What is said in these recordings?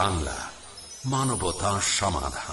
বাংলা মানবতা সমাধান।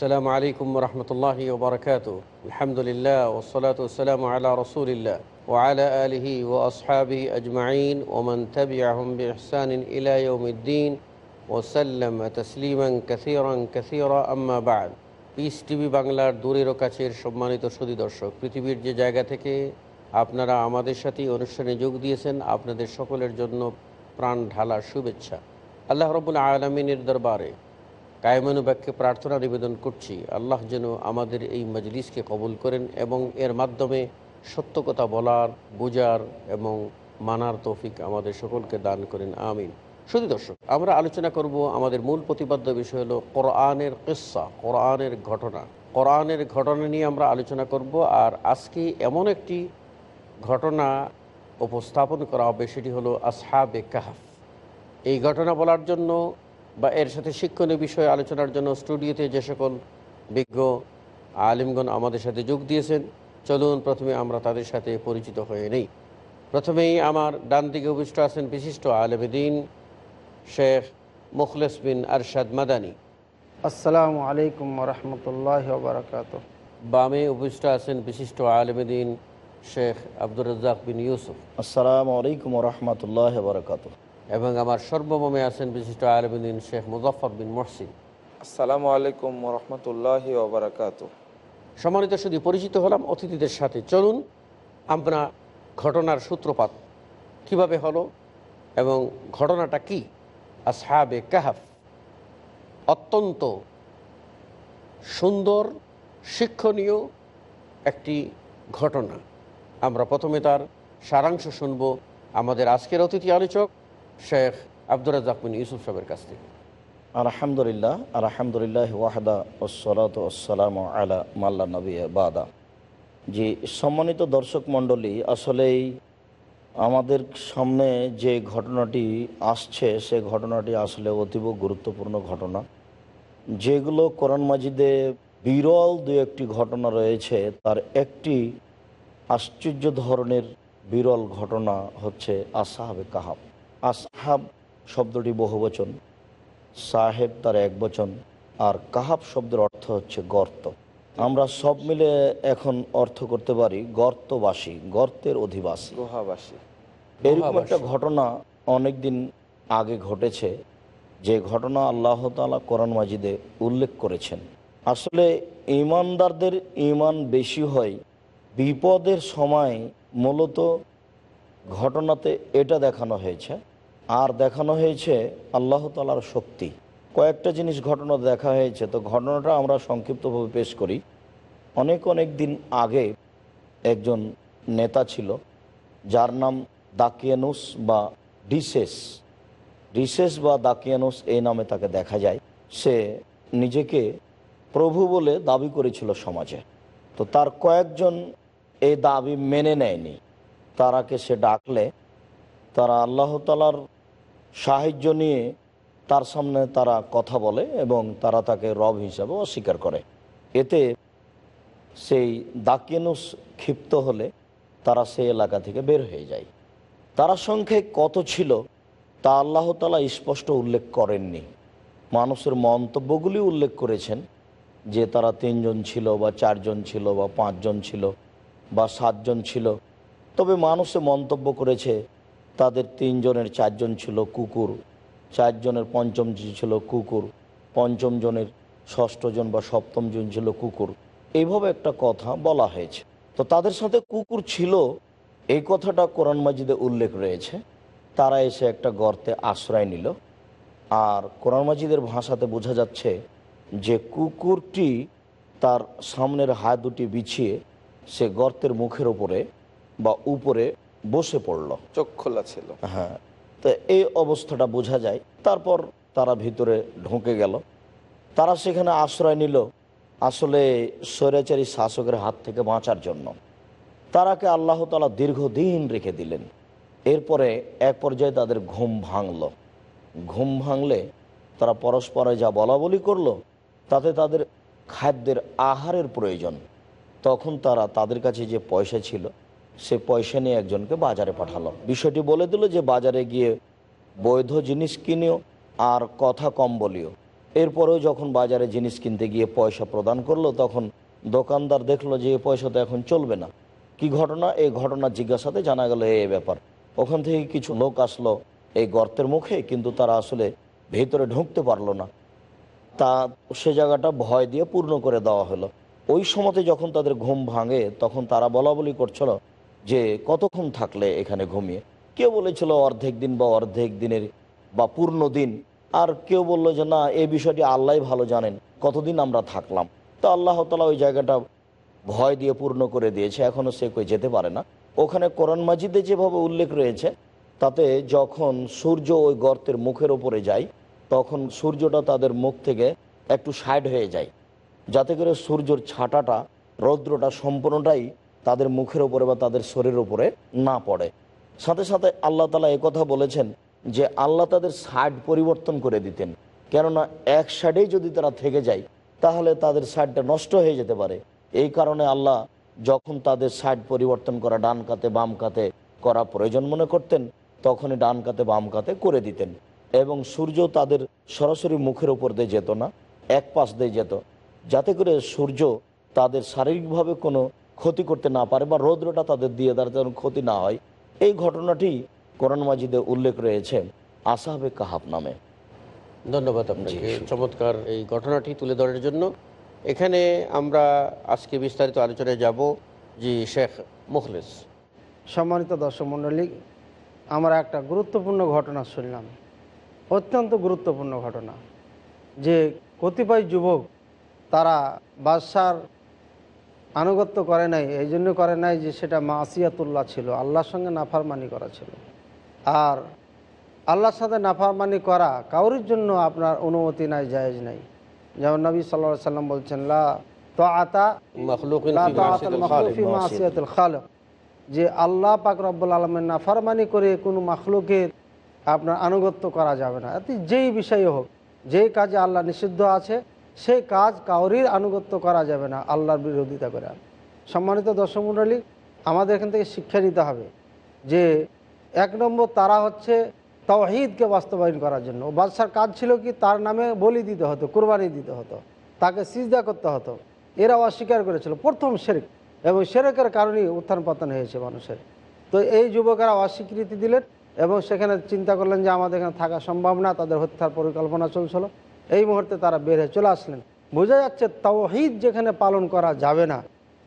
আসসালামু আলাইকুম রহমতুল্লাহি ওবরাকাত আলহামদুলিল্লাহ ওসলাত ওসালাম আলা রসুলিল্লাহ ওয়ালা আলহি ও আসহাবি আজমাইন ওমন তবি আহম ইহসান ইলায়ুদ্দিন ওসাল্লাম তসলিমন কাসিরং কাসিরা। আম্মা পিস টিভি বাংলার দূরের ও কাছের সম্মানিত সুদী দর্শক, পৃথিবীর যে জায়গা থেকে আপনারা আমাদের সাথে অনুষ্ঠানে যোগ দিয়েছেন, আপনাদের সকলের জন্য প্রাণ ঢালা শুভেচ্ছা। আল্লাহ রবুল আলমিনের দরবারে কায়মানুবাক্যে প্রার্থনা নিবেদন করছি, আল্লাহ যেন আমাদের এই মজলিসকে কবুল করেন এবং এর মাধ্যমে সত্য কথা বলার বোঝার এবং মানার তৌফিক আমাদের সকলকে দান করেন, আমিন। শুধু দর্শক, আমরা আলোচনা করব আমাদের মূল প্রতিপাদ্য বিষয় হলো কোরআনের কিস্সা, কোরআনের ঘটনা। কোরআনের ঘটনা নিয়ে আমরা আলোচনা করব আর আজকে এমন একটি ঘটনা উপস্থাপন করা হবে, সেটি হলো আসহাবে কাহাফ। এই ঘটনা বলার জন্য বা এর সাথে শিক্ষণীয় বিষয়ে আলোচনার জন্য স্টুডিওতে যে সকল বিজ্ঞ আলিমগণ আমাদের সাথে যোগ দিয়েছেন চলুন প্রথমে আমরা তাদের সাথে পরিচিত হয়ে নেই। প্রথমেই আমার ডান দিকে উপবিষ্ট আছেন বিশিষ্ট আলমদিন শেখ মুখলেস বিন আরশাদ মাদানী। আসসালামু আলাইকুম রহমতুল্লাহ বারকাত বামে উপবিষ্ট আছেন বিশিষ্ট আলমদিন শেখ আব্দুর রাজ্জাক বিন ইউসুফ। আসসালামু আলাইকুম রহমতুল্লাহ বরকাত এবং আমার সর্বমমে আছেন বিশিষ্ট আলমদিন শেখ মুজফর বিন মহসিন। আসসালামু আলাইকুম রহমতুল্লাহ ওবরাকাত সম্মানিত শুধু পরিচিত হলাম অতিথিদের সাথে। চলুন আমরা ঘটনার সূত্রপাত কীভাবে হলো এবং ঘটনাটা কি? আসহাবে কাহাফ। অত্যন্ত সুন্দর শিক্ষণীয় একটি ঘটনা। আমরা প্রথমে তার সারাংশ শুনব আমাদের আজকের অতিথি আলোচক শেখ আব্দুর রাজাক বিন ইউসুফ সাহেবের কাছ থেকে। আলহামদুলিল্লাহ আলহামদুলিল্লাহ ওয়াহদা ওসলাত আলা মাল্লা নবী বাদা। জি, সম্মানিত দর্শক মণ্ডলী, আসলেই আমাদের সামনে যে ঘটনাটি আসছে, সে ঘটনাটি আসলে অতীব গুরুত্বপূর্ণ ঘটনা। যেগুলো কোরআন মাজিদে বিরল দু একটি ঘটনা রয়েছে, তার একটি আশ্চর্য ধরনের বিরল ঘটনা হচ্ছে আসাহাবে কাহাব আসহাব শব্দটি বহুবচন সাহেব তার এক বচন আর কাহাব শব্দের অর্থ হচ্ছে গর্ত। আমরা সব মিলে এখন অর্থ করতে পারি গর্তবাসী গর্তের অধিবাসী। গুহাবাসী। এরকম একটা ঘটনা অনেকদিন আগে ঘটেছে যে ঘটনা আল্লাহ তালা কোরআন মাজিদে উল্লেখ করেছেন। আসলে ইমানদারদের ইমান বেশি হয় বিপদের সময় মূলত ঘটনাতে এটা দেখানো হয়েছে আর দেখানো হয়েছে আল্লাহ তালার শক্তি। কয়েকটা জিনিস ঘটনা দেখা হয়েছে, তো ঘটনাটা আমরা সংক্ষিপ্তভাবে পেশ করি। অনেক অনেক দিন আগে একজন নেতা ছিল, যার নাম দাকিয়ানুস বা ডিসেস। ডিসেস বা দাকিয়ানুস এই নামে তাকে দেখা যায়। সে নিজেকে প্রভু বলে দাবি করেছিল সমাজে। তো তার কয়েকজন এই দাবি মেনে নেয়নি। তারাকে সে ডাকলে, তারা আল্লাহ তালার সাহায্য নিয়ে তার সামনে তারা কথা বলে এবং তারা তাকে রব হিসাবে অস্বীকার করে। এতে সেই দাকিয়ানুস ক্ষিপ্ত হলে তারা সেই এলাকা থেকে বের হয়ে যায়। তারা সংখ্যায় কত ছিল তা আল্লাহ তালা স্পষ্ট উল্লেখ করেননি। মানুষের মন্তব্যগুলি উল্লেখ করেছেন যে তারা তিনজন ছিল বা চারজন ছিল বা পাঁচজন ছিল বা সাতজন ছিল। তবে মানুষে মন্তব্য করেছে তাদের তিনজনের চারজন ছিল কুকুর, চারজনের পঞ্চম ছিল কুকুর, পঞ্চম জনের ষষ্ঠ জন বা সপ্তম জন ছিল কুকুর। এইভাবে একটা কথা বলা হয়েছে। তো তাদের সাথে কুকুর ছিল, এই কথাটা কোরআন মাজিদে উল্লেখ রয়েছে। তারা এসে একটা গর্তে আশ্রয় নিল। আর কোরআন মাজিদের ভাষাতে বোঝা যাচ্ছে যে কুকুরটি তার সামনের হাত দুটি বিছিয়ে সে গর্তের মুখের ওপরে বা উপরে বসে পড়ল। চোখ খোলা ছিল। হ্যাঁ তো এই অবস্থাটা বোঝা যায়। তারপর তারা ভিতরে ঢুকে গেল। তারা সেখানে আশ্রয় নিল। আসলে স্বৈরাচারী শাসকের হাত থেকে বাঁচার জন্য। তারাকে আল্লাহ তালা দীর্ঘদিন রেখে দিলেন। এরপরে এক পর্যায়ে তাদের ঘুম ভাঙল। ঘুম ভাঙলে তারা পরস্পরে যা বলা বলি করল তাতে তাদের খাদ্যের আহারের প্রয়োজন। তখন তারা তাদের কাছে যে পয়সা ছিল সে পয়সা নিয়ে একজনকে বাজারে পাঠালো। বিষয়টি বলে দিল যে বাজারে গিয়ে বৈধ জিনিস কিনিও আর কথা কম বলিও। এরপরেও যখন বাজারে জিনিস কিনতে গিয়ে পয়সা প্রদান করল, তখন দোকানদার দেখল যে এই পয়সা তো এখন চলবে না। কি ঘটনা? এই ঘটনা জিজ্ঞাসাতে জানা গেল এই ব্যাপার। ওখান থেকে কিছু লোক আসলো এই গর্তের মুখে, কিন্তু তারা আসলে ভেতরে ঢুকতে পারল না। তা সে জায়গাটা ভয় দিয়ে পূর্ণ করে দেওয়া হলো। ওই সময়তে যখন তাদের ঘুম ভাঙে, তখন তারা বলা বলি করছিল যে কতক্ষণ থাকলে এখানে ঘুমিয়ে? কেউ বলেছিল অর্ধেক দিন বা অর্ধেক দিনের বা পূর্ণ দিন। আর কেউ বলল যে, না এই বিষয়টি আল্লাহ ভালো জানেন। কতদিন আমরা থাকলাম? তো আল্লাহ তালা ওই জায়গাটা ভয় দিয়ে পূর্ণ করে দিয়েছে। এখনও সে কই যেতে পারে না। ওখানে কোরআন মাজিদে যেভাবে উল্লেখ রয়েছে, তাতে যখন সূর্য ওই গর্তের মুখের ওপরে যায়, তখন সূর্যটা তাদের মুখ থেকে একটু সাইড হয়ে যায়। যাতে করে সূর্যর ছাটাটা, রৌদ্রটা সম্পূর্ণটাই তাদের মুখের ওপরে বা তাদের শরীরের উপরে না পড়ে। সাথে সাথে আল্লাহ তালা কথা বলেছেন যে আল্লাহ তাদের সাইড পরিবর্তন করে দিতেন। কেননা এক সাইডেই যদি তারা থেকে যায়, তাহলে তাদের সাইডটা নষ্ট হয়ে যেতে পারে। এই কারণে আল্লাহ যখন তাদের সাইড পরিবর্তন করা ডান কাতে বাম কাতে করা প্রয়োজন মনে করতেন, তখনই ডান কাতে বাম কাতে করে দিতেন। এবং সূর্য তাদের সরাসরি মুখের ওপর দিয়ে যেত না, এক পাশ দিয়ে যেত। যাতে করে সূর্য তাদের শারীরিকভাবে কোনো ক্ষতি করতে না পারে বা রৌদ্রটা তাদের দিয়ে দ্বারা যেন ক্ষতি না হয় এই ঘটনাটি কোরআন মাজিদে উল্লেখ রয়েছে আসাহাবে কাহাব নামে। ধন্যবাদ আপনাকে। চমৎকার এই ঘটনাটি তুলে ধরার জন্য। এখানে আমরা আজকে বিস্তারিত আলোচনায় যাব জি শেখ মুখলেস। সম্মানিত দর্শক মণ্ডলী আমরা একটা গুরুত্বপূর্ণ ঘটনা শুনলাম। অত্যন্ত গুরুত্বপূর্ণ ঘটনা। যে কতিপয় যুবক তারা বাদশার আনুগত্য করে নাই এই জন্য করে নাই যে সেটা মাসিয়াতুল্লাহ ছিল আল্লাহর সঙ্গে নাফারমানি করা ছিল। আর আল্লাহর সাথে নাফারমানি করা কাউরির জন্য আপনার অনুমতি নাই জায়েজ নাই। যেমন নবী সাল্লা সাল্লাম বলছেন লা তো আতা মাসিয়াতিল খালিক। যে আল্লাহ পাক রব্বুল আলমের নাফারমানি করে কোনো মাখলুকের আপনার আনুগত্য করা যাবে না। এতে যেই বিষয়ে হোক যেই কাজে আল্লাহ নিষিদ্ধ আছে সেই কাজ কাউরির আনুগত্য করা যাবে না, আল্লাহর বিরোধিতা করে। সম্মানিত দর্শক মণ্ডলী, আমাদের এখান থেকে শিক্ষা নিতে হবে যে এক নম্বর তারা হচ্ছে তাওহিদকে বাস্তবায়ন করার জন্য। বাদশার কাজ ছিল কি? তার নামে বলি দিতে হতো, কুরবানি দিতে হতো, তাকে সিজদা করতে হতো। এরাও অস্বীকার করেছিল, প্রথম শেরেক। এবং শেরেকের কারণেই উত্থান পতন হয়েছে মানুষের। তো এই যুবকেরা অস্বীকৃতি দিলেন এবং সেখানে চিন্তা করলেন যে আমাদের এখানে থাকা সম্ভব না, তাদের হত্যার পরিকল্পনা চলছিল। এই মুহূর্তে তারা বের হয়ে চলে আসলেন। বোঝা যাচ্ছে তাওহিদ যেখানে পালন করা যাবে না।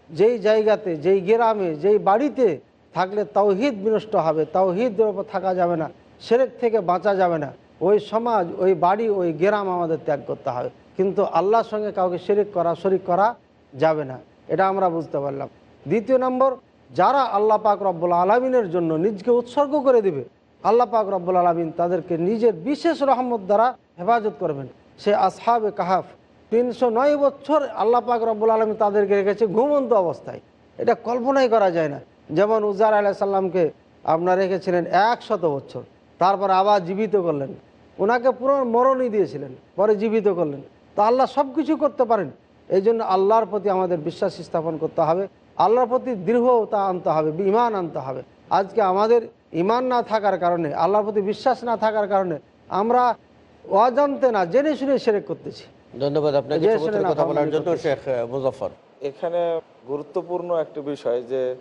যেই জায়গাতে, যেই গ্রামে, যেই বাড়িতে থাকলে তাওহিদ বিনষ্ট হবে, তাওহিদের ওপর থাকা যাবে না, সেরেক থেকে বাঁচা যাবে না। ওই সমাজ, ওই বাড়ি, ওই গ্রাম আমাদের ত্যাগ করতে হবে। কিন্তু আল্লাহর সঙ্গে কাউকে শিরিক করা, শরিক করা যাবে না। এটা আমরা বুঝতে পারলাম। দ্বিতীয় নম্বর, যারা আল্লাহ পাক রব্বুল আলমিনের জন্য নিজকে উৎসর্গ করে দিবে, আল্লাহ পাক রব্বুল আলমিন তাদেরকে নিজের বিশেষ রহমত দ্বারা হেফাজত করবেন। সে আসহাবে কাহাফ। তিনশো নয় বছর আল্লাহ পাক রব্বুল আলমী তাদেরকে রেখেছে ঘুমন্ত অবস্থায়। এটা কল্পনাই করা যায় না। যেমন উজার আলাহ সাল্লামকে আপনার রেখেছিলেন একশত বছর। তারপর আবার জীবিত করলেন। ওনাকে পুরো মরণই দিয়েছিলেন, পরে জীবিত করলেন। তা আল্লাহ সব কিছু করতে পারেন। এই জন্য আল্লাহর প্রতি আমাদের বিশ্বাস স্থাপন করতে হবে। আল্লাহর প্রতি দৃঢ়তা আনতে হবে, ইমান আনতে হবে। আজকে আমাদের ইমান না থাকার কারণে, আল্লাহর প্রতি বিশ্বাস না থাকার কারণে আমরা অজান্তে না জেনে শুনে সেরেক করতেছি। ধন্যবাদ আপনাকে কথা বলার জন্য শেখ মুজফর এখানে গুরুত্বপূর্ণ একটি বিষয় যে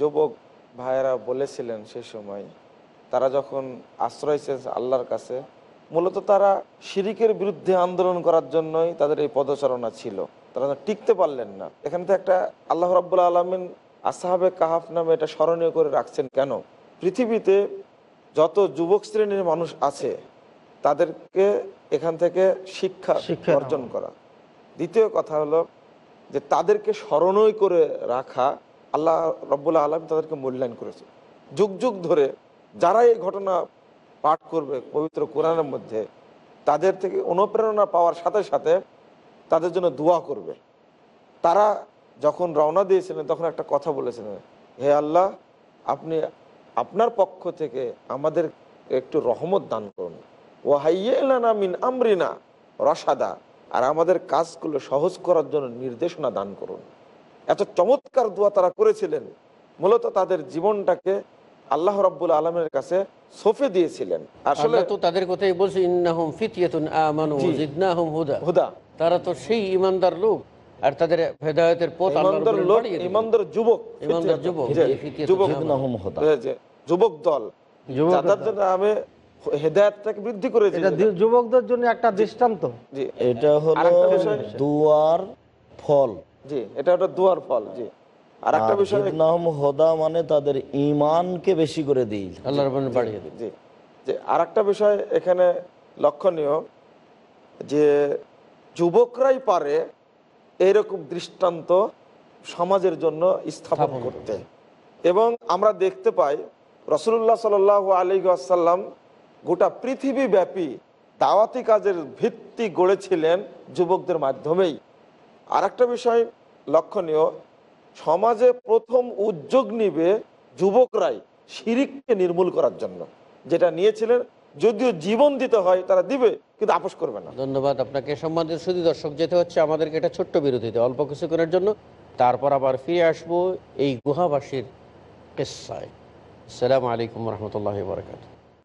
যুবক ভাইয়েরা বলেছিলেন সে সময় তারা যখন আশ্রয় চেয়েছে আল্লাহর কাছে মূলত তারা শিরিকের বিরুদ্ধে আন্দোলন করার জন্যই তাদের এই পদচারণা ছিল। তারা টিকতে পারলেন না। এখানে তো একটা আল্লাহ রাব্বুল আলমিন আসাহাবে কাহাফ নামে এটা স্মরণীয় করে রাখছেন কেন? পৃথিবীতে যত যুবক শ্রেণির মানুষ আছে তাদেরকে এখান থেকে শিক্ষা অর্জন করা। দ্বিতীয় কথা হলো যে তাদেরকে স্মরণই করে রাখা আল্লাহ রব্বুল্লাহ আলম তাদেরকে মূল্যায়ন করেছে। যুগ যুগ ধরে যারা এই ঘটনা পাঠ করবে পবিত্র কোরআনের মধ্যে তাদের থেকে অনুপ্রেরণা পাওয়ার সাথে সাথে তাদের জন্য দোয়া করবে। তারা যখন রওনা দিয়েছিলেন তখন একটা কথা বলেছিলেন হে আল্লাহ আপনি আপনার পক্ষ থেকে আমাদের একটু রহমত দান করুন। ও হাইয়েলানা মিন আমরিনা রসাদা আর আমাদের কাজগুলো সহজ করার জন্য নির্দেশনা দান করুন। এত চমৎকার দোয়া তারা করেছিলেন মূলত তাদের জীবনটাকে আল্লাহ রাব্বুল আলমের কাছে সফে দিয়েছিলেন। আসলে তো তাদের কথাই বলছে ইন্নাহুম ফিতিয়াতুন আমানু। জিদনাহুম হুদা। হুদা। তারা তো সেই ইমানদার লোক আর তাদের হেদায়েতের পথ ইমানদার লোক ইমানদার যুবক ইমানদার যুবক, যুবক। যুবক দল। যুবক যাদের জন্য আমি হেদায়তটাকে বৃদ্ধি করেছি এটা যুবকদের জন্য একটা দৃষ্টান্ত। জি। এটা হলো দুয়ার ফল। জি এটা একটা দুয়ার ফল জি। আর একটা বিষয় হোদা মানে তাদের ইমানকে বেশি করে দিই আল্লাহ রাব্বুল বাড়িয়ে জি যে আর একটা বিষয় এখানে লক্ষণীয় যে যুবকরাই পারে এরকম দৃষ্টান্ত সমাজের জন্য স্থাপন স্থাপন করতে। এবং আমরা দেখতে পাই রসুল্লাহ সাল আলী আসাল্লাম গোটা পৃথিবী ব্যাপী দাওয়াতি কাজের ভিত্তি গড়েছিলেন যুবকদের মাধ্যমেই। আর একটা বিষয় লক্ষণীয়, সমাজে প্রথম উদ্যোগ নিবে যুবকরাই শিরিককে নির্মূল করার জন্য। যেটা নিয়েছিলেন, যদিও জীবন দিতে হয়, তারা দিবে, কিন্তু আপোষ করবে না। ধন্যবাদ আপনাকে। সম্মানিত সুদী দর্শক, যেতে হচ্ছে আমাদেরকে এটা ছোট্ট বিরতিতে, অল্প কিছুক্ষণের জন্য। তারপর আবার ফিরে আসব এই গুহাবাসীর কেসায়। সালাম আলাইকুম রহমতুল্লাহ বরকাত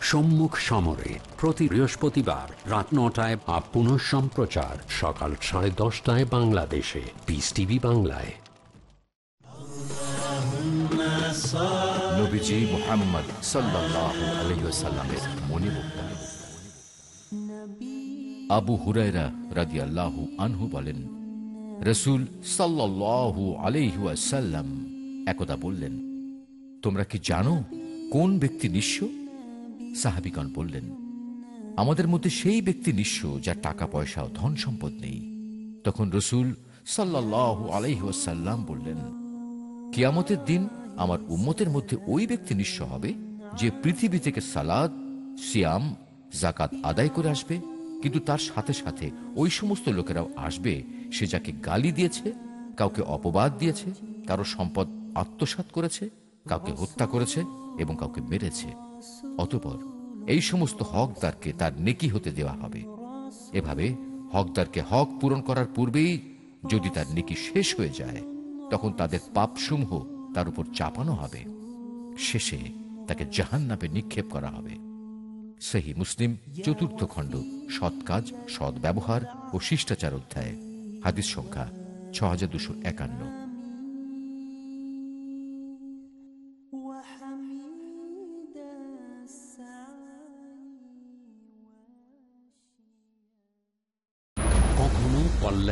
সম্মুখ সমরে প্রতি বৃহস্পতিবার রাত নটায় বা পুনঃ সম্প্রচার সকাল সাড়ে দশটায় বাংলাদেশে। পিস টিভি বাংলায়। নবীজি মোহাম্মদ সাল্লাল্লাহু আলাইহি আবু হুরায়রা রাদিয়াল্লাহু আনহু বলেন, রসূল সাল্লাল্লাহু আলাইহি ওয়াসাল্লাম একদা বললেন, তোমরা কি জানো কোন ব্যক্তি নিঃস্ব? সাহাবিগণ বললেন, আমাদের মধ্যে সেই ব্যক্তি নিঃস্ব যার টাকা, পয়সা ও ধন সম্পদ নেই। তখন রসূল সাল্লাল্লাহু আলাইহি বললেন, কিয়ামতের দিন আমার উম্মতের মধ্যে ওই ব্যক্তি নিঃস্ব হবে যে পৃথিবী থেকে সালাদ, সিয়াম জাকাত আদায় করে আসবে, কিন্তু তার সাথে সাথে ওই সমস্ত লোকেরাও আসবে, সে যাকে গালি দিয়েছে, কাউকে অপবাদ দিয়েছে, কারও সম্পদ আত্মসাৎ করেছে, কাউকে হত্যা করেছে এবং কাউকে মেরেছে। অতপর এই সমস্ত হকদারকে তার নেকি হতে দেওয়া হবে। এভাবে হকদারকে হক পূরণ করার পূর্বেই যদি তার নেকি শেষ হয়ে যায়, তখন তাদের পাপসমূহ তার উপর চাপানো হবে। শেষে তাকে জাহান নামে নিক্ষেপ করা হবে। সেহী মুসলিম, চতুর্থ খণ্ড, সৎ কাজ, সৎ ব্যবহার ও শিষ্টাচার অধ্যায়, হাদিস সংখ্যা ছ হাজার দুশো একান্ন।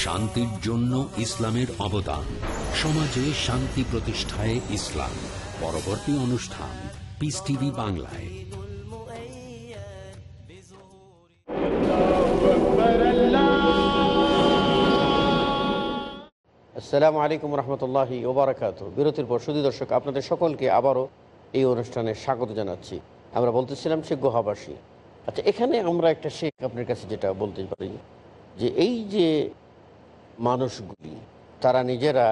শান্তির জন্য ইসলামের অবদান। সমাজে শান্তি প্রতিষ্ঠায় ইসলাম। পরবর্তী অনুষ্ঠান পিস টিভি বাংলায়। আসসালামু আলাইকুম রহমতুল্লাহি ওবরাকাত বিরতির পর সুদী দর্শক, আপনাদের সকলকে আবারও এই অনুষ্ঠানে স্বাগত জানাচ্ছি। আমরা বলতেছিলাম সে গুহাবাসী। আচ্ছা এখানে আমরা একটা শেখ আপনার কাছে যেটা বলতে পারি যে, এই যে মানুষগুলি, তারা নিজেরা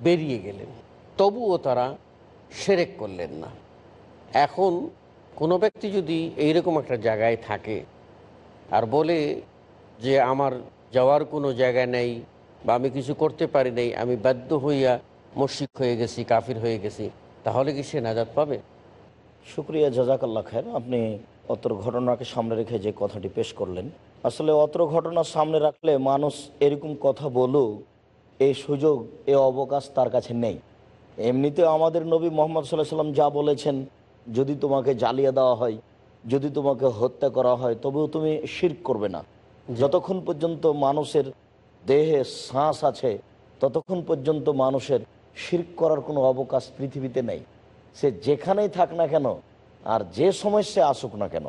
বেরিয়ে গেলেন। তবুও তারা সেরেক করলেন না। এখন কোনো ব্যক্তি যদি এইরকম একটা জায়গায় থাকে আর বলে যে, আমার যাওয়ার কোনো জায়গা নেই বা আমি কিছু করতে পারি নাই, আমি বাধ্য হইয়া মস্যিক হয়ে গেছি, কাফির হয়ে গেছি, তাহলে কি সে নাজাদ পাবে? শুক্রিয়া জাজাকাল্লা খায়ের আপনি অতর ঘটনাকে সামনে রেখে যে কথাটি পেশ করলেন আসলে অতর ঘটনা সামনে রাখলে মানুষ এরকম কথা বলুক এই সুযোগ এ অবকাশ তার কাছে নেই। এমনিতে আমাদের নবী মোহাম্মদ সাল্লাহ সাল্লাম যা বলেছেন যদি তোমাকে জ্বালিয়ে দেওয়া হয় যদি তোমাকে হত্যা করা হয় তবেও তুমি শির করবে না। যতক্ষণ পর্যন্ত মানুষের দেহে শ্বাস আছে ততক্ষণ পর্যন্ত মানুষের শির করার কোনো অবকাশ পৃথিবীতে নেই। সে যেখানেই থাক না কেন আর যে সমস্যা আসুক না কেন।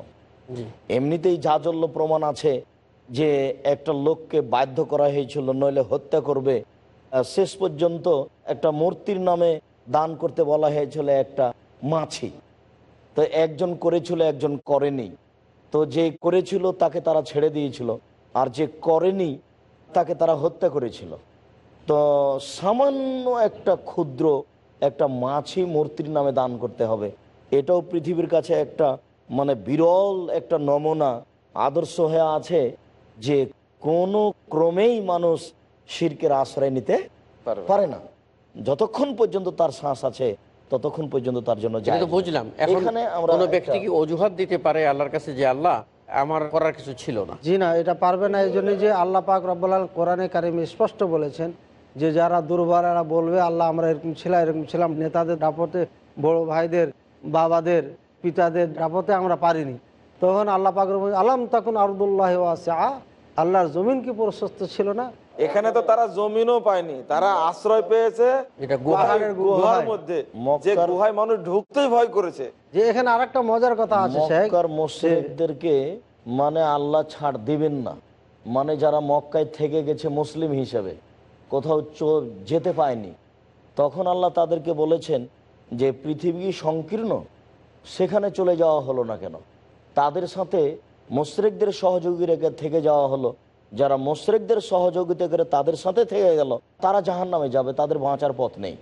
এমনিতেই জাজল্য প্রমাণ আছে যে একটা লোককে বাধ্য করা হয়েছিল, নইলে হত্যা করবে। শেষ পর্যন্ত একটা মূর্তির নামে দান করতে বলা হয়েছিল একটা মাছি। তো একজন করেছিল, একজন করেনি। তো যে করেছিল, তাকে তারা ছেড়ে দিয়েছিল। আর যে করেনি, তাকে তারা হত্যা করেছিল। তো সামান্য একটা ক্ষুদ্র একটা মাছি মূর্তির নামে দান করতে হবে। এটাও পৃথিবীর কাছে একটা মানে বিরল একটা নমুনা আদর্শ হয়ে আছে যে কোনো ক্রমেই মানুষ শির্কের আশ্রয় নিতে পারে না। যতক্ষণ পর্যন্ত তার শ্বাস আছে ততক্ষণ পর্যন্ত তার জন্য। বুঝলাম। এখন এখানে আমরা ব্যক্তি কি অজুহাত দিতে পারে আল্লাহর কাছে যে আল্লাহ আমার করার কিছু ছিল না জি না এটা পারবে না। এই জন্য যে আল্লাহ পাক রব্বুল কোরআনে কারিম স্পষ্ট বলেছেন যে যারা দুর্বল এরা বলবে আল্লাহ আমরা এরকম ছিলাম এরকম ছিলাম। নেতাদের দাপতে বড় ভাইদের বাবাদের পিতাদের দাপতে আমরা পারিনি। তখন আল্লাহ পাক রব্বুল আলম তখন আরদুল্লাহ আছে আল্লাহর জমিন কি প্রশস্ত ছিল না? এখানে তো তারা জমিনও পায়নি তারা আশ্রয় পেয়েছে এটা গুহার মধ্যে। যে গুহায় মানুষ ঢুকতেই ভয় করেছে। যে এখানে আরেকটা মজার কথা আছে শেখ। মক্কার মুসলিমদেরকে মানে আল্লাহ ছাড় দিবেন না। মানে যারা মক্কায় থেকে গেছে মুসলিম হিসেবে কোথাও চো- যেতে পায়নি। তখন আল্লাহ তাদেরকে বলেছেন যে পৃথিবী সংকীর্ণ সেখানে চলে যাওয়া হলো না কেন? তাদের সাথে মুশরেকদের সহযোগী রেখে থেকে যাওয়া হলো। যারা মুশরেকদের সহযোগিতা করে তাদের সাথে থেকে গেল, তারা জাহান নামে যাবে, তাদের বাঁচার পথ নেই।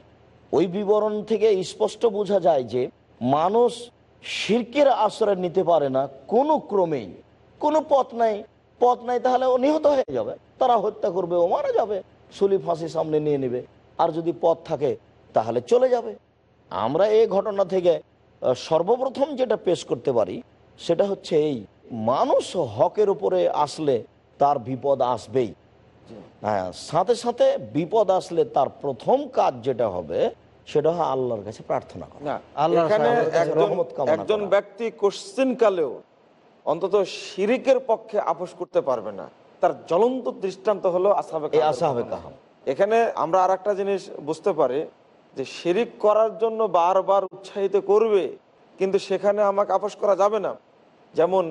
ওই বিবরণ থেকে স্পষ্ট বোঝা যায় যে, মানুষ শির্কের আশ্রয় নিতে পারে না, কোনো ক্রমেই। কোনো পথ নাই। পথ নাই তাহলে ও নিহত হয়ে যাবে। তারা হত্যা করবে, ও মারা যাবে। সুলি ফাঁসি সামনে নিয়ে নেবে। আর যদি পথ থাকে, তাহলে চলে যাবে। আমরা এই ঘটনা থেকে সর্বপ্রথম যেটা পেশ করতে পারি সেটা হচ্ছে এই মানুষ হকের উপরে আসলে তার বিপদ আসবেই। হ্যাঁ সাথে সাথে বিপদ আসলে তার প্রথম কাজ যেটা হবে সেটা হয় আল্লাহর কাছে প্রার্থনা আল্লাহর একজন। ব্যক্তি কোশ্চিন কালেও অন্তত শিরিকের পক্ষে আপোষ করতে পারবে না। তার জ্বলন্ত দৃষ্টান্ত হলো আসাবে কাহাম এখানে আমরা আর একটা জিনিস বুঝতে পারি যে শিরিক করার জন্য বারবার উৎসাহিত করবে, কিন্তু সেখানে আমাকে আপোষ করা যাবে না। যেমন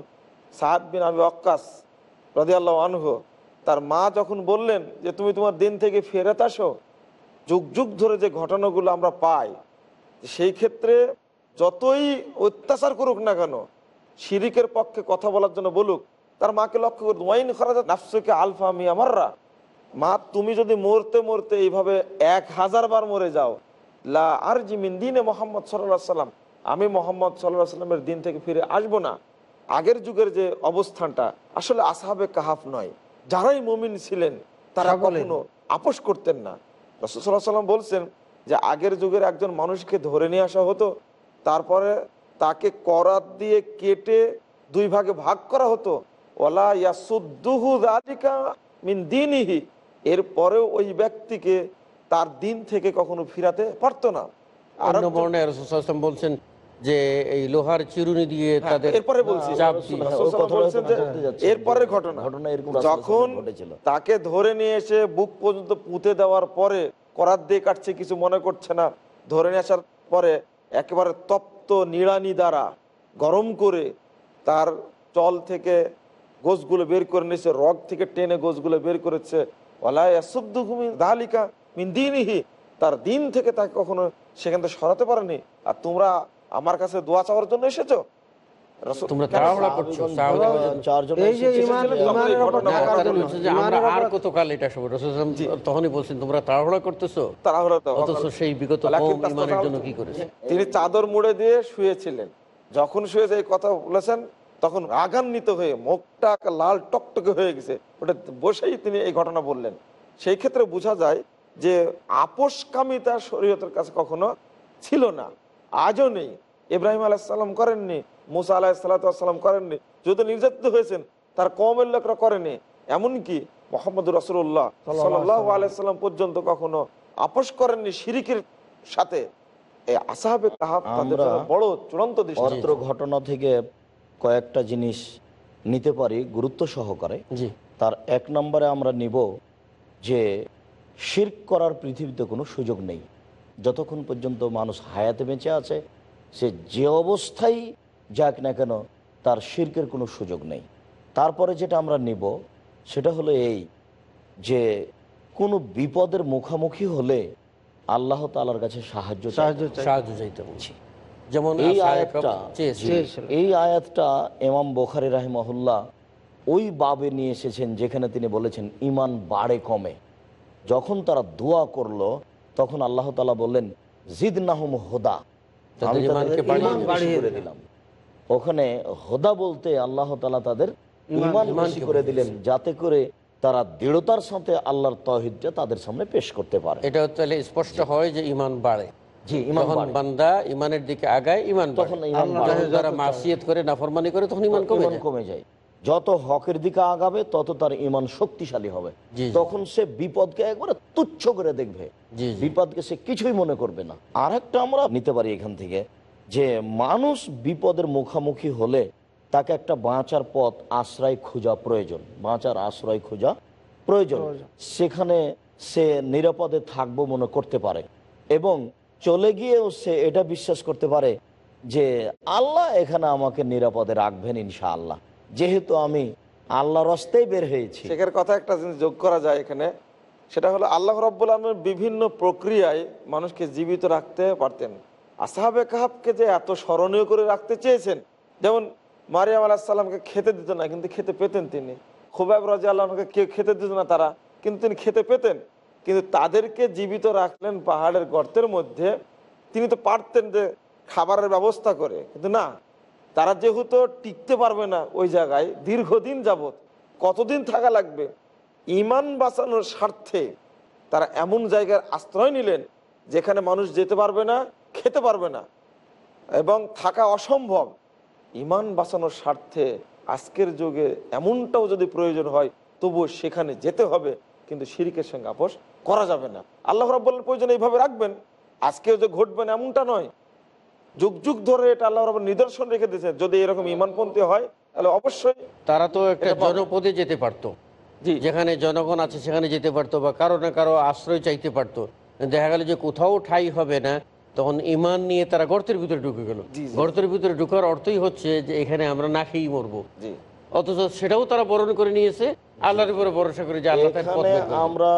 সাহাদ বিন আবি অক্কাস রদিয়াল্লাহ আনহ, তার মা যখন বললেন যে, তুমি তোমার দিন থেকে ফেরত আসো। যুগ যুগ ধরে যে ঘটনাগুলো আমরা পাই, সেই ক্ষেত্রে যতই অত্যাচার করুক না কেন, শিরিকের পক্ষে কথা বলার জন্য বলুক, তার মাকে লক্ষ্য করে ওয়াইন খরাজা নাফসুকে আলফা আমি আমাররা মা, তুমি যদি মরতে মরতে এইভাবে এক হাজার বার মরে যাও লা আর জিমিন দিনে মোহাম্মদ সাল্লাহ সাল্লাম। আমি মোহাম্মদ সাল্লাহ সাল্লামের দিন থেকে ফিরে আসব না। আগের যুগের যে অবস্থানটা আসলে আসাহাবে কাহাফ নয়। যারাই মুমিন ছিলেন তারা। কখনো আপোষ করতেন না। রসুল্লাহ সাল্লাম বলছেন যে আগের যুগের একজন মানুষকে ধরে নিয়ে আসা হতো তারপরে তাকে করাত দিয়ে কেটে দুই ভাগে ভাগ করা হতো। ওলা ইয়াসুদ্দুহু যালিকা মিন দিনিহি। এরপরেও ওই ব্যক্তিকে তার দিন থেকে কখনো ফিরাতে পারতো না। আর অন্য বর্ণায় রসুলাম বলছেন যে এই লোহার চিরুনি দিয়ে হ্যাঁ, তাদের এরপরে বলছি। হ্যাঁ। এরপরের ঘটনা। ঘটনা এরকম যখন তাকে ধরে নিয়ে এসে বুক পর্যন্ত পুঁতে দেওয়ার পরে করাত দিয়ে কাটছে কিছু মনে করছে না। ধরে নিয়ে আসার পরে একেবারে তপ্ত নিড়ানি দ্বারা গরম করে তার চল থেকে গোছগুলো বের করে নিয়েছে রগ থেকে টেনে গোছগুলো বের করেছে। দালিকা মিন দিনিহি তার দিন থেকে তাকে কখনো সেখান থেকে সরাতে পারেনি। আর তোমরা আমার কাছে দোয়া চাওয়ার জন্য এসেছ? যে যে তিনি চাদর মুড়ে দিয়ে শুয়েছিলেন। যখন শুয়েছে এই কথা বলেছেন তখন রাগান্বিত হয়ে মুখটা লাল টকটকে হয়ে গেছে। ওটা বসেই তিনি এই ঘটনা বললেন। সেই ক্ষেত্রে বোঝা যায় যে আপোষকামিতা শরীয়তের কাছে কখনো ছিল না। আজও নেই। ইব্রাহিম আলাইসাল্লাম করেননি মুসা আলাহিসাল্লাম করেননি। যদি নির্যাতিত হয়েছেন তার কমের লোকরা করেনি। এমনকি মোহাম্মদ রসুল্লাহ সাল্লাহ আলাইসাল্লাম পর্যন্ত কখনো আপোষ করেননি শিরিকের সাথে। এই আসাহাবে কাহাব তাদের বড় চূড়ান্ত দৃষ্টি। ঘটনা থেকে কয়েকটা জিনিস নিতে পারি গুরুত্ব সহকারে। তার এক নম্বরে আমরা নিব যে শির্ক করার পৃথিবীতে কোনো সুযোগ নেই। যতক্ষণ পর্যন্ত মানুষ হায়াতে বেঁচে আছে সে যে অবস্থায় যাক না কেন তার শির্কের কোনো সুযোগ নেই। তারপরে যেটা আমরা নিব সেটা হলো এই যে কোনো বিপদের মুখামুখি হলে আল্লাহ তালার কাছে সাহায্য চাইতে সাহায্য সাহায্য চাইতে বলছি যেমন এই আয়াতটা। এই আয়াতটা এমাম বোখারি রাহিমহল্লা ওই বাবে নিয়ে এসেছেন যেখানে তিনি বলেছেন ইমান বাড়ে কমে। যখন তারা দোয়া করল তখন আল্লাহ তালা বললেন জিদ নাহম হোদা দিলাম। ওখানে হোদা বলতে আল্লাহ তালা তাদের ইমান- করে দিলেন যাতে করে তারা দৃঢ়তার সাথে আল্লাহর তহিদটা তাদের সামনে পেশ করতে পারে। এটা তাহলে স্পষ্ট হয় যে ইমান বাড়ে। বান্দা ইমানের দিকে আগায় ইমান তখন মাসিয়ত করে নাফরমানি করে তখন ইমান কমে যায়। যত হকের দিকে আগাবে তত তার ইমান শক্তিশালী হবে। তখন সে বিপদকে একবারে তুচ্ছ করে দেখবে। বিপদকে সে কিছুই মনে করবে না। আর একটা আমরা নিতে পারি এখান থেকে যে মানুষ বিপদের মুখামুখি হলে তাকে একটা বাঁচার পথ আশ্রয় খোঁজা প্রয়োজন। বাঁচার আশ্রয় খোঁজা প্রয়োজন। সেখানে সে নিরাপদে থাকব মনে করতে পারে এবং চলে গিয়েও সে এটা বিশ্বাস করতে পারে যে আল্লাহ এখানে আমাকে নিরাপদে রাখবেন ইনশাআল্লাহ। যেহেতু আমি আল্লাহ রস্তেই বের হয়েছি। শেখের কথা একটা জিনিস যোগ করা যায় এখানে, সেটা হলো আল্লাহ রব্বুল আলমের বিভিন্ন প্রক্রিয়ায় মানুষকে জীবিত রাখতে পারতেন। আসাহাবে কাহাবকে যে এত স্মরণীয় করে রাখতে চেয়েছেন। যেমন মারিয়াম আলাহিসাল্লামকে খেতে দিত না, কিন্তু খেতে পেতেন তিনি। খুবাইব রাজি আল্লাহকে কেউ খেতে দিত না তারা, কিন্তু তিনি খেতে পেতেন। কিন্তু তাদেরকে জীবিত রাখলেন পাহাড়ের গর্তের মধ্যে। তিনি তো পারতেন যে খাবারের ব্যবস্থা করে, কিন্তু না। তারা যেহেতু টিকতে পারবে না ওই জায়গায়, দীর্ঘদিন যাবত কতদিন থাকা লাগবে? ইমান বাঁচানোর স্বার্থে তারা এমন জায়গার আশ্রয় নিলেন যেখানে মানুষ যেতে পারবে না, খেতে পারবে না। এবং থাকা অসম্ভব। ইমান বাঁচানোর স্বার্থে আজকের যুগে এমনটাও যদি প্রয়োজন হয়, তবুও সেখানে যেতে হবে। কিন্তু শিরিকের সঙ্গে আপোষ করা যাবে না। আল্লাহ রাব্বুল প্রয়োজন এইভাবে রাখবেন। আজকেও যে ঘটবেন এমনটা নয়। যুগ যুগ ধরে এটা আল্লাহ রাব্বুল নিদর্শন রেখে দিয়েছে। যদি এরকম ইমানপন্থী হয় তাহলে অবশ্যই তারা তো একটা জনপদে যেতে পারতো। জি। যেখানে জনগণ আছে সেখানে যেতে পারতো বা কারও না কারও আশ্রয় চাইতে পারতো। দেখা গেল যে কোথাও ঠাই হবে না তখন ইমান নিয়ে তারা গর্তের ভিতরে ঢুকে গেল। গর্তের ভিতরে ঢুকার অর্থই হচ্ছে যে এখানে আমরা না খেয়েই মরবো। অথচ সেটাও তারা বরণ করে নিয়েছে। আল্লাহর উপরে ভরসা করে যে আল্লাহ। আমরা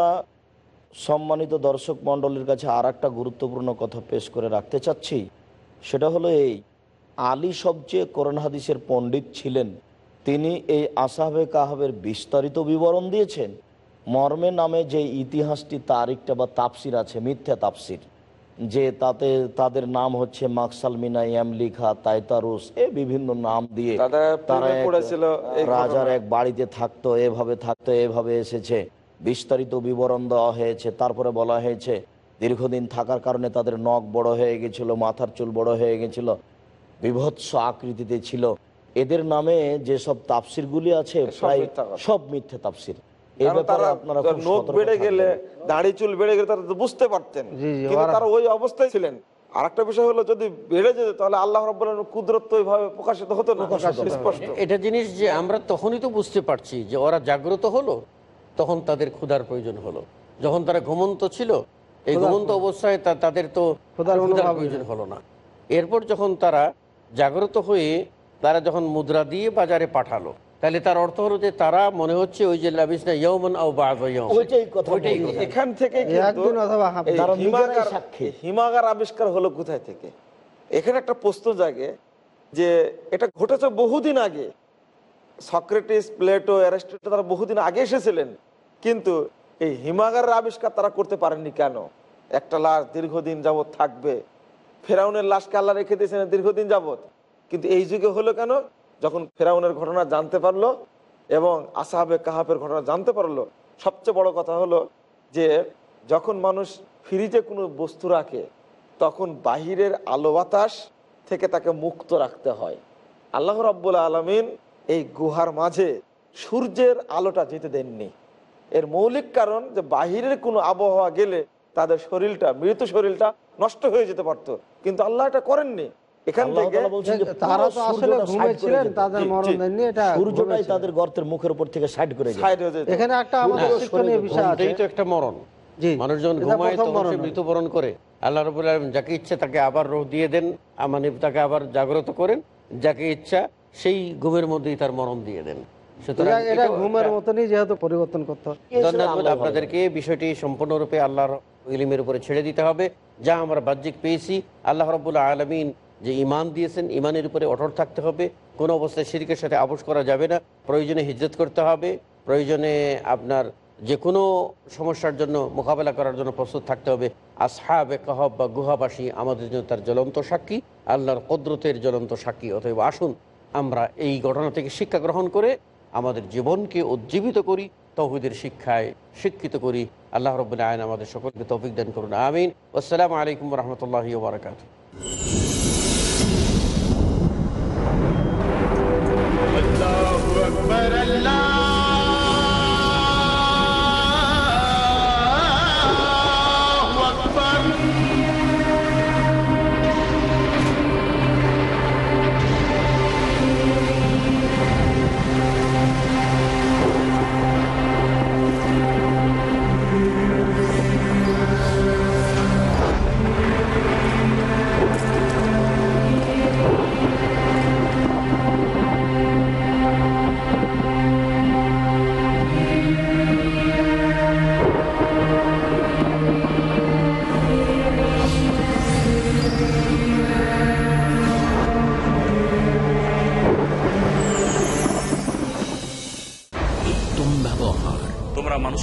সম্মানিত দর্শক মণ্ডলীর কাছে আর একটা গুরুত্বপূর্ণ কথা পেশ করে রাখতে চাচ্ছি। সেটা হলো এই আলী সবচেয়ে কোরআন হাদিসের পণ্ডিত ছিলেন। তিনি এই আসাবে কাহাবের বিস্তারিত বিবরণ দিয়েছেন। মর্মে নামে যে ইতিহাসটি তারিখটা বা তাপসির আছে মিথ্যা তাপসির যে তাতে তাদের নাম হচ্ছে মাকসাল মিনা ইয়ামলিখা তাইতারুস এ বিভিন্ন নাম দিয়ে তারা রাজার এক বাড়িতে থাকতো এভাবে থাকতো এভাবে এসেছে। বিস্তারিত বিবরণ দেওয়া হয়েছে তারপরে বলা হয়েছে দীর্ঘদিন থাকার কারণে তাদের নখ বড় হয়ে গেছিল মাথার চুল বড় হয়ে গেছিল বিভৎস আকৃতিতে ছিল। এদের নামে যেসব তাফসিরগুলি আছে সব প্রায়। সব মিথ্যে তাফসির। এই কারণ ব্যাপারে তারা নখ বেড়ে গেলে দাড়ি চুল বেড়ে গেলে তারা বুঝতে পারতেন। কিন্তু তারা ওই অবস্থায় ছিলেন। আর একটা বিষয় হলো যদি বেড়ে যেত তাহলে আল্লাহ রব্বুল কুদরত ওইভাবে প্রকাশিত হতো না। স্পষ্ট। এটা জিনিস যে আমরা তখনই তো বুঝতে পারছি যে ওরা জাগ্রত হলো তখন তাদের ক্ষুধার প্রয়োজন হলো। যখন তারা ঘুমন্ত ছিল এই ঘুমন্ত অবস্থায় তাদের তো প্রয়োজন হলো না। এরপর যখন তারা জাগ্রত হয়ে তারা যখন মুদ্রা দিয়ে বাজারে পাঠালো তাহলে তার অর্থ হলো যে তারা মনে হচ্ছে ওই যে ইয়মন আও। এখান থেকে। হিমাগার আবিষ্কার হলো কোথায় থেকে? এখানে একটা প্রশ্ন জাগে যে এটা ঘটেছে বহুদিন আগে। সক্রেটিস প্লেটো অ্যারিস্টটল তারা বহুদিন আগে এসেছিলেন। কিন্তু এই হিমাগারের আবিষ্কার তারা করতে পারেননি কেন? একটা লাশ দীর্ঘদিন যাবৎ থাকবে। ফেরাউনের লাশকে আল্লাহ রেখে দিয়েছেন দীর্ঘদিন যাবৎ। কিন্তু এই যুগে হলো কেন? যখন ফেরাউনের ঘটনা জানতে পারল এবং আসাহাবে কাহাবের ঘটনা জানতে পারল, সবচেয়ে বড় কথা হলো যে যখন মানুষ ফ্রিজে কোনো বস্তু রাখে, তখন বাহিরের আলো বাতাস থেকে তাকে মুক্ত রাখতে হয়। আল্লাহ রাব্বুল আলমিন এই গুহার মাঝে সূর্যের আলোটা যেতে দেননি। এর মৌলিক কারণ যে বাহিরের কোনো আবহাওয়া গেলে তাদের শরীরটা মৃত শরীরটা নষ্ট হয়ে যেতে পারতো। কিন্তু আল্লাহ এটা করেননি। এখান থেকে তাআলা বলছেন যে তারা তো আসলে সূর্যটা করে তাদের মরণ দেননি এটা সূর্যটাই তাদের গর্তের মুখের উপর থেকে সাইড করে যায় সাইড হয়ে যেত। এখানে একটা আমাদের শিক্ষণীয় বিষয় আছে। ঘুমটাই একটা মরণ। জি। মানুষ যখন ঘুমায় প্রথম তখন মরণ। মৃত্যুবরণ করে। আল্লাহ রবুল আলম যাকে ইচ্ছে তাকে আবার রোহ দিয়ে দেন মানে তাকে আবার জাগ্রত করেন। যাকে ইচ্ছা সেই ঘুমের মধ্যেই তার মরণ দিয়ে দেন। সুতরাং এটা- এটা ঘুমের মতনই যেহেতু পরিবর্তন করতে ধন্যবাদ আপনাদেরকে। বিষয়টি সম্পূর্ণরূপে আল্লাহর ইলিমের উপরে ছেড়ে দিতে হবে। যা আমরা বাহ্যিক পেয়েছি আল্লাহ রবুল্লা আলমিন যে ইমান দিয়েছেন ইমানের উপরে অটল থাকতে হবে। কোনো অবস্থায় শিরিকের সাথে আপোষ করা যাবে না। প্রয়োজনে হিজরত করতে হবে। প্রয়োজনে আপনার যে কোনো সমস্যার জন্য মোকাবেলা করার জন্য প্রস্তুত থাকতে হবে। আসহাবে কাহব বা গুহাবাসী আমাদের জন্য তার জ্বলন্ত সাক্ষী। আল্লাহর কদরতের জ্বলন্ত সাক্ষী। অথবা আসুন আমরা এই ঘটনা থেকে শিক্ষা গ্রহণ করে আমাদের জীবনকে উজ্জীবিত করি, তৌহিদের শিক্ষায় শিক্ষিত করি। আল্লাহ রবুল্লা আয়ন আমাদের সকলকে তৌফিক দান করুন, আমিন। আসসালামু আলাইকুম রহমতুল্লাহ বারকাত উত্তম